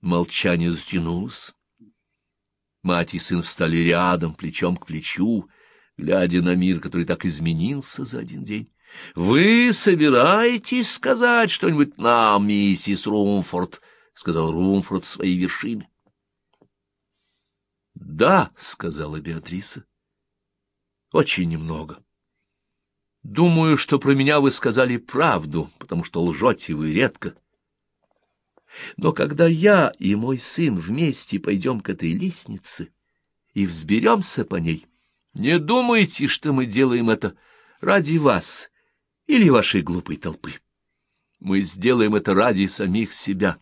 Молчание затянулось. Мать и сын встали рядом, плечом к плечу, глядя на мир, который так изменился за один день. — Вы собираетесь сказать что-нибудь нам, миссис Румфорд? — сказал Румфорд своей вершины. — Да, — сказала Беатриса. — Очень немного. Думаю, что про меня вы сказали правду, потому что лжете вы редко. Но когда я и мой сын вместе пойдем к этой лестнице и взберемся по ней, не думайте, что мы делаем это ради вас или вашей глупой толпы. Мы сделаем это ради самих себя.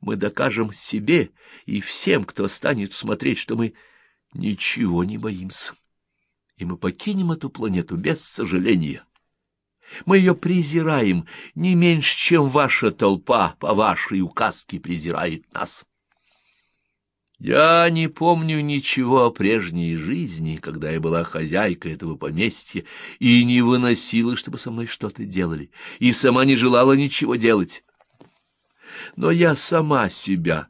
Мы докажем себе и всем, кто станет смотреть, что мы ничего не боимся. И мы покинем эту планету без сожаления. Мы ее презираем не меньше, чем ваша толпа по вашей указке презирает нас. Я не помню ничего о прежней жизни, когда я была хозяйкой этого поместья и не выносила, чтобы со мной что-то делали, и сама не желала ничего делать. Но я сама себя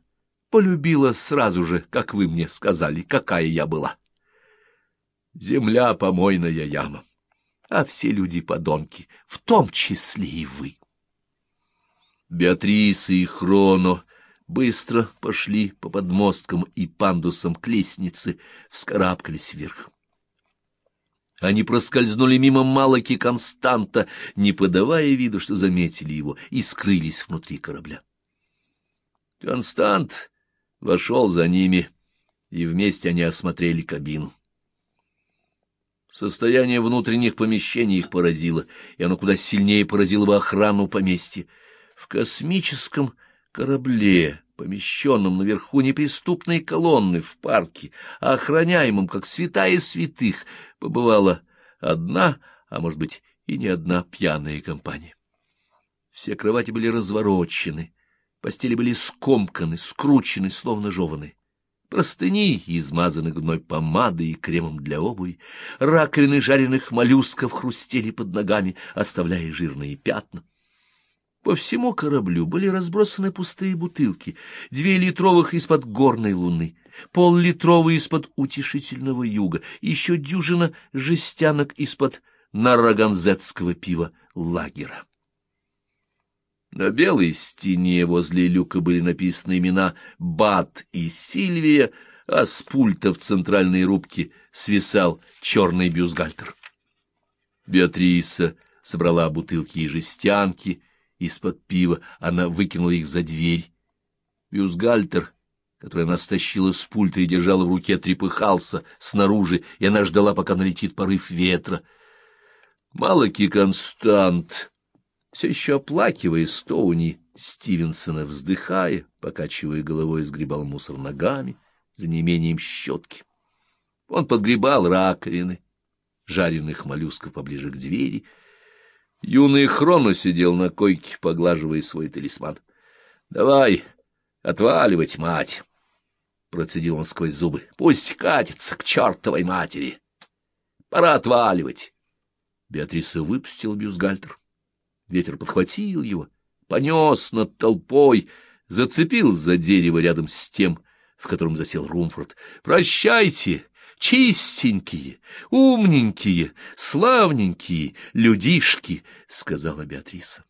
полюбила сразу же, как вы мне сказали, какая я была. Земля — помойная яма а все люди — подонки, в том числе и вы. Беатриса и Хроно быстро пошли по подмосткам и пандусам к лестнице, вскарабкались вверх. Они проскользнули мимо Малаки Константа, не подавая виду, что заметили его, и скрылись внутри корабля. Констант вошел за ними, и вместе они осмотрели кабину. Состояние внутренних помещений их поразило, и оно куда сильнее поразило бы охрану поместья. В космическом корабле, помещенном наверху неприступной колонны в парке, охраняемом как святая святых, побывала одна, а может быть и не одна пьяная компания. Все кровати были разворочены, постели были скомканы, скручены, словно жеваны простыни, измазаны гной помадой и кремом для обуви, раковины жареных моллюсков хрустели под ногами, оставляя жирные пятна. По всему кораблю были разбросаны пустые бутылки, две литровых из-под горной луны, пол-литровые из-под утешительного юга, еще дюжина жестянок из-под нараганзетского пива лагера. На белой стене возле люка были написаны имена Бат и Сильвия, а с пульта в центральной рубке свисал черный бюстгальтер. Беатриса собрала бутылки и жестянки из-под пива, она выкинула их за дверь. Бюстгальтер, который она стащила с пульта и держала в руке, трепыхался снаружи, и она ждала, пока налетит порыв ветра. Малаки Констант все еще оплакивая Стоуни, Стивенсона, вздыхая, покачивая головой, сгребал мусор ногами за неимением щетки. Он подгребал раковины, жареных моллюсков поближе к двери. Юный Хроно сидел на койке, поглаживая свой талисман. — Давай, отваливать, мать! — процедил он сквозь зубы. — Пусть катится к чертовой матери! Пора отваливать! Беатриса выпустила бюстгальтер. Ветер подхватил его, понес над толпой, зацепил за дерево рядом с тем, в котором засел Румфорд. «Прощайте, чистенькие, умненькие, славненькие людишки!» — сказала Беатриса.